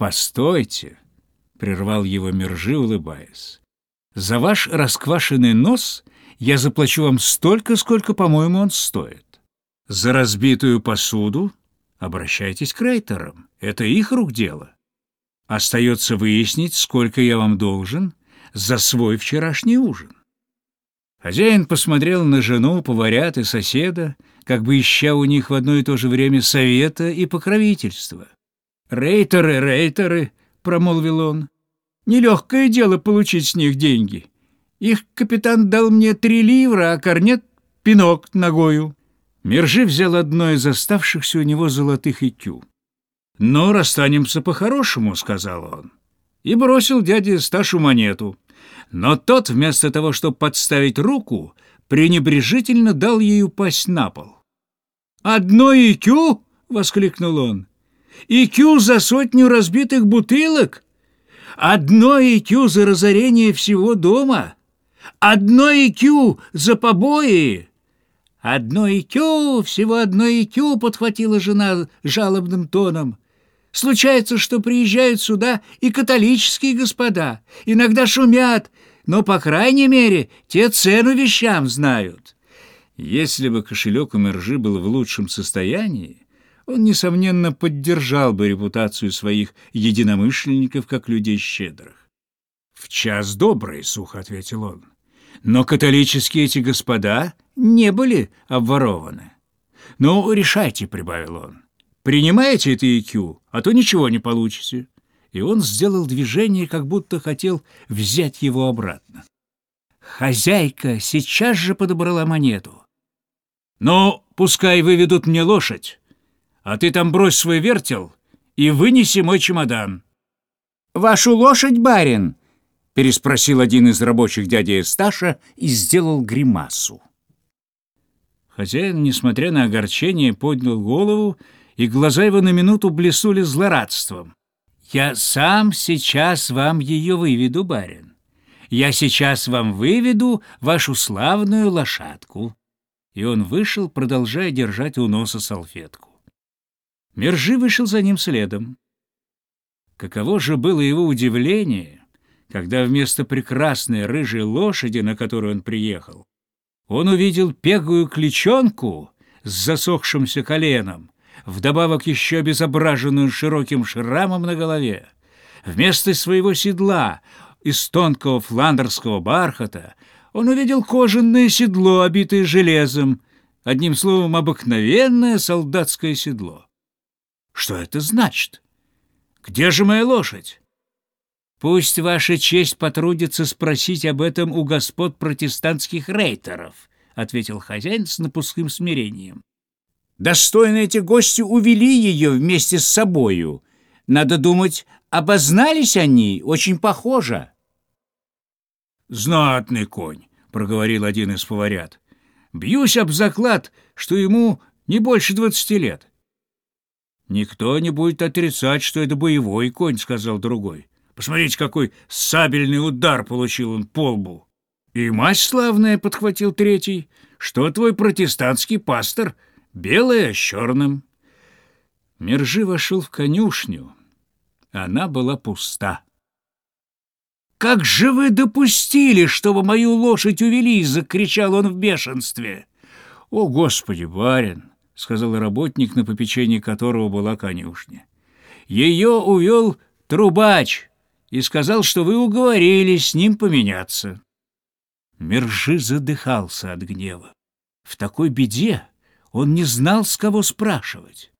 «Постойте!» — прервал его Мержи, улыбаясь. «За ваш расквашенный нос я заплачу вам столько, сколько, по-моему, он стоит. За разбитую посуду обращайтесь к рейтерам. Это их рук дело. Остается выяснить, сколько я вам должен за свой вчерашний ужин». Хозяин посмотрел на жену, поварят и соседа, как бы ища у них в одно и то же время совета и покровительства. «Рейтеры, рейтеры!» — промолвил он. «Нелегкое дело получить с них деньги. Их капитан дал мне три ливра, а корнет — пинок ногою». Мержи взял одно из оставшихся у него золотых икю. «Ну, расстанемся по-хорошему», — сказал он. И бросил дяде Сташу монету. Но тот, вместо того, чтобы подставить руку, пренебрежительно дал ей упасть на пол. «Одно икю?» — воскликнул он. ИКЮ за сотню разбитых бутылок? Одно ИКЮ за разорение всего дома? Одно ИКЮ за побои? Одно ИКЮ, всего одно ИКЮ, подхватила жена жалобным тоном. Случается, что приезжают сюда и католические господа, иногда шумят, но, по крайней мере, те цену вещам знают. Если бы кошелек у Мержи был в лучшем состоянии, он, несомненно, поддержал бы репутацию своих единомышленников как людей щедрых. «В час добрый», — сухо ответил он. «Но католические эти господа не были обворованы». «Ну, решайте», — прибавил он. «Принимаете это ИКЮ, а то ничего не получите». И он сделал движение, как будто хотел взять его обратно. Хозяйка сейчас же подобрала монету. «Ну, пускай выведут мне лошадь, а ты там брось свой вертел и вынеси мой чемодан». «Вашу лошадь, барин?» — переспросил один из рабочих дядя Эсташа и сделал гримасу. Хозяин, несмотря на огорчение, поднял голову, и глаза его на минуту блеснули злорадством. «Я сам сейчас вам ее выведу, барин. Я сейчас вам выведу вашу славную лошадку». И он вышел, продолжая держать у носа салфетку. Мержи вышел за ним следом. Каково же было его удивление, когда вместо прекрасной рыжей лошади, на которую он приехал, он увидел пегую кличонку с засохшимся коленом, вдобавок еще обезображенную широким шрамом на голове. Вместо своего седла из тонкого фландерского бархата он увидел кожаное седло, обитое железом, одним словом, обыкновенное солдатское седло. Что это значит? Где же моя лошадь? Пусть ваша честь потрудится спросить об этом у господ протестантских рейтеров, ответил хозяин с напускным смирением. Достойные эти гости увели ее вместе с собою. Надо думать, обознались они, очень похоже. «Знатный конь», — проговорил один из поварят. «Бьюсь об заклад, что ему не больше двадцати лет». «Никто не будет отрицать, что это боевой конь», — сказал другой. «Посмотрите, какой сабельный удар получил он по лбу». «И мать славная», — подхватил третий, — «что твой протестантский пастор, белая с черным». Мержи вошел в конюшню. Она была пуста. «Как же вы допустили, чтобы мою лошадь увели?» — закричал он в бешенстве. «О, Господи, барин! — сказал работник, на попечении которого была конюшня. «Ее увел трубач и сказал, что вы уговорились с ним поменяться». Мержи задыхался от гнева. В такой беде он не знал, с кого спрашивать.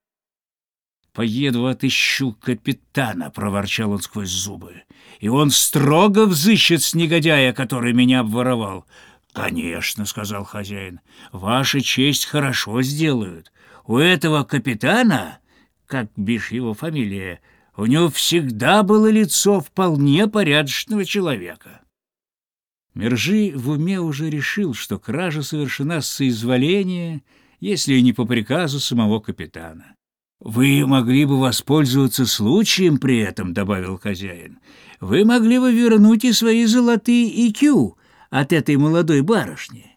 «Поеду отыщу капитана», — проворчал он сквозь зубы, «и он строго взыщет с негодяя, который меня обворовал. «Конечно», — сказал хозяин, — «ваша честь хорошо сделают. У этого капитана, как бишь его фамилия, у него всегда было лицо вполне порядочного человека». Мержи в уме уже решил, что кража совершена с соизволения, если и не по приказу самого капитана. «Вы могли бы воспользоваться случаем при этом», — добавил хозяин. «Вы могли бы вернуть и свои золотые икю, от этой молодой барышни.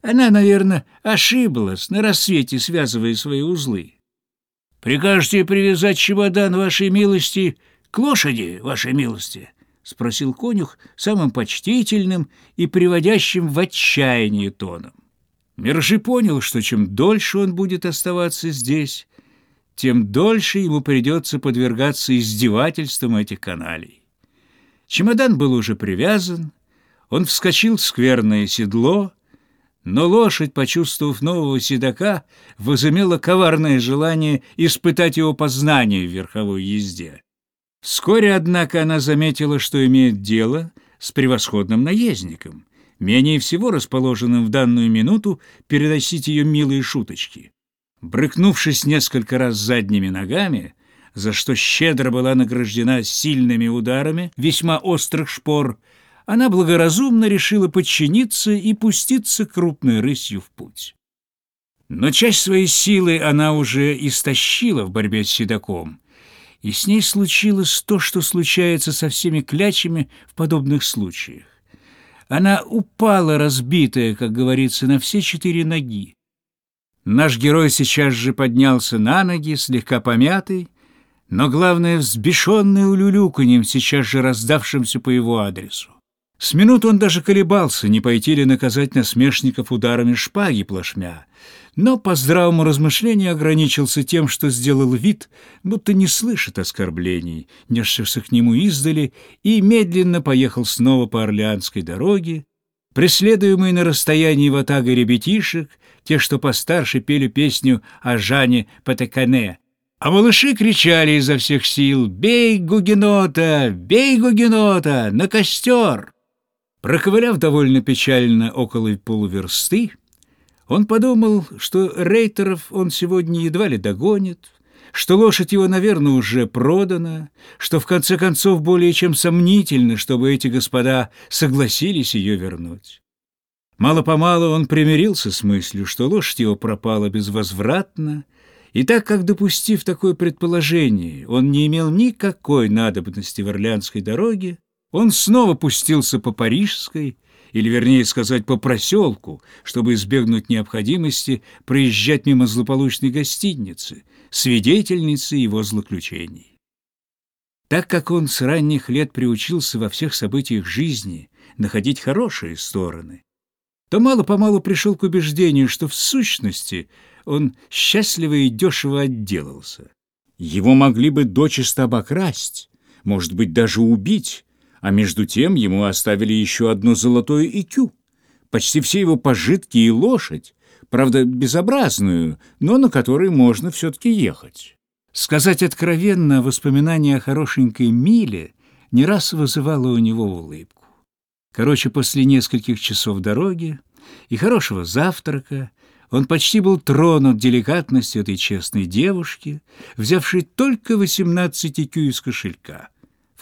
Она, наверное, ошиблась на рассвете, связывая свои узлы. Прикажете привязать чемодан вашей милости к лошади, вашей милости?» — спросил конюх самым почтительным и приводящим в отчаяние тоном. Мержи понял, что чем дольше он будет оставаться здесь, тем дольше ему придется подвергаться издевательствам этих каналей. Чемодан был уже привязан, он вскочил в скверное седло, но лошадь, почувствовав нового седока, возымела коварное желание испытать его познание в верховой езде. Вскоре, однако, она заметила, что имеет дело с превосходным наездником, менее всего расположенным в данную минуту переносить ее милые шуточки. Брыкнувшись несколько раз задними ногами, за что щедро была награждена сильными ударами весьма острых шпор, она благоразумно решила подчиниться и пуститься крупной рысью в путь. Но часть своей силы она уже истощила в борьбе с седаком, и с ней случилось то, что случается со всеми клячами в подобных случаях. Она упала разбитая, как говорится, на все четыре ноги. Наш герой сейчас же поднялся на ноги, слегка помятый, но, главное, взбешенный улюлюканьем, сейчас же раздавшимся по его адресу. С минут он даже колебался, не пойти ли наказать насмешников ударами шпаги плашмя, но по здравому размышлению ограничился тем, что сделал вид, будто не слышит оскорблений, несшихся к нему издали, и медленно поехал снова по Орлеанской дороге, преследуемый на расстоянии ватага ребятишек, те, что постарше, пели песню о Жане Патекане, а малыши кричали изо всех сил «Бей Гугенота! Бей Гугенота! На костер!» Проковыляв довольно печально около полуверсты, он подумал, что рейтеров он сегодня едва ли догонит, что лошадь его, наверное, уже продана, что в конце концов более чем сомнительно, чтобы эти господа согласились ее вернуть. Мало-помалу он примирился с мыслью, что лошадь его пропала безвозвратно, и так как, допустив такое предположение, он не имел никакой надобности в Орлеанской дороге, он снова пустился по Парижской, или, вернее сказать, по проселку, чтобы избегнуть необходимости проезжать мимо злополучной гостиницы, свидетельницы его злоключений. Так как он с ранних лет приучился во всех событиях жизни находить хорошие стороны, то мало-помалу пришел к убеждению, что в сущности он счастливо и дешево отделался. Его могли бы дочисто обокрасть, может быть, даже убить, а между тем ему оставили еще одно золотое икю. Почти все его пожитки и лошадь, правда, безобразную, но на которой можно все-таки ехать. Сказать откровенно, воспоминание о хорошенькой Миле не раз вызывало у него улыбку. Короче, после нескольких часов дороги и хорошего завтрака он почти был тронут деликатностью этой честной девушки, взявшей только 18 икю из кошелька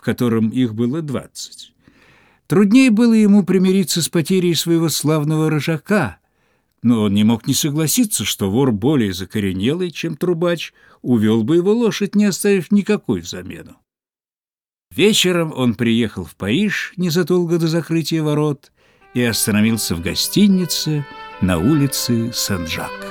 в котором их было двадцать. Труднее было ему примириться с потерей своего славного рожака, но он не мог не согласиться, что вор более закоренелый, чем трубач, увел бы его лошадь, не оставив никакой замену. Вечером он приехал в Париж незадолго до закрытия ворот и остановился в гостинице на улице Сан-Жак.